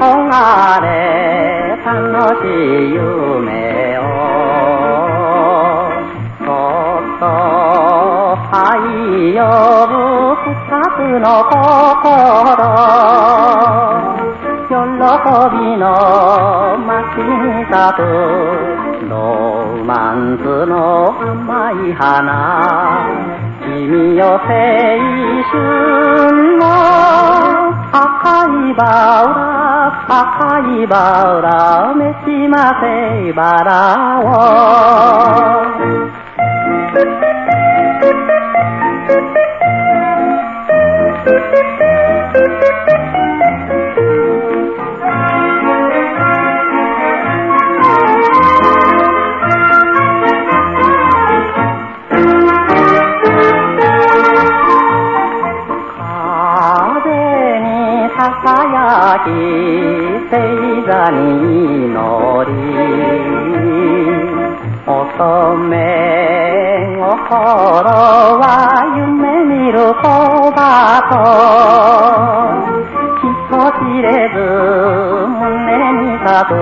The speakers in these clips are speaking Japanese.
憧れ楽しい夢をそっと愛呼ぶ二つの心。喜びの街に咲くロマンスの甘い花君よ青春の赤いバウラ赤いバウラめしませばらを。さやき星座に乗り乙女心は夢見る子だと人知れず胸に咲く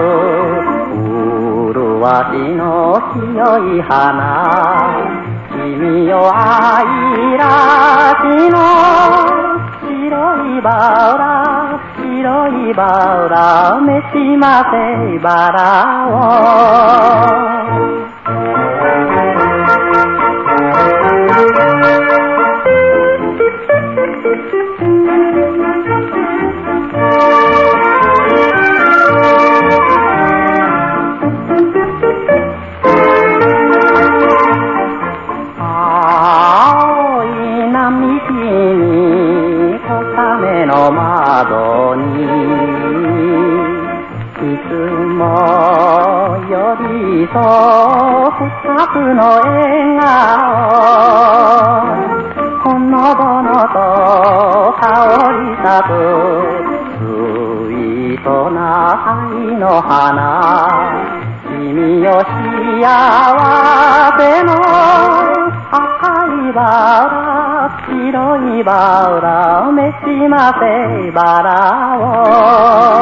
麗しの清い花君よ愛白いバラ白いバラ召しませバラを。の窓にいつもよりそう二つの笑顔ほのぼのと香り咲くスイートな愛の花君よ幸せの赤いバラ白いバラを召しませバラを。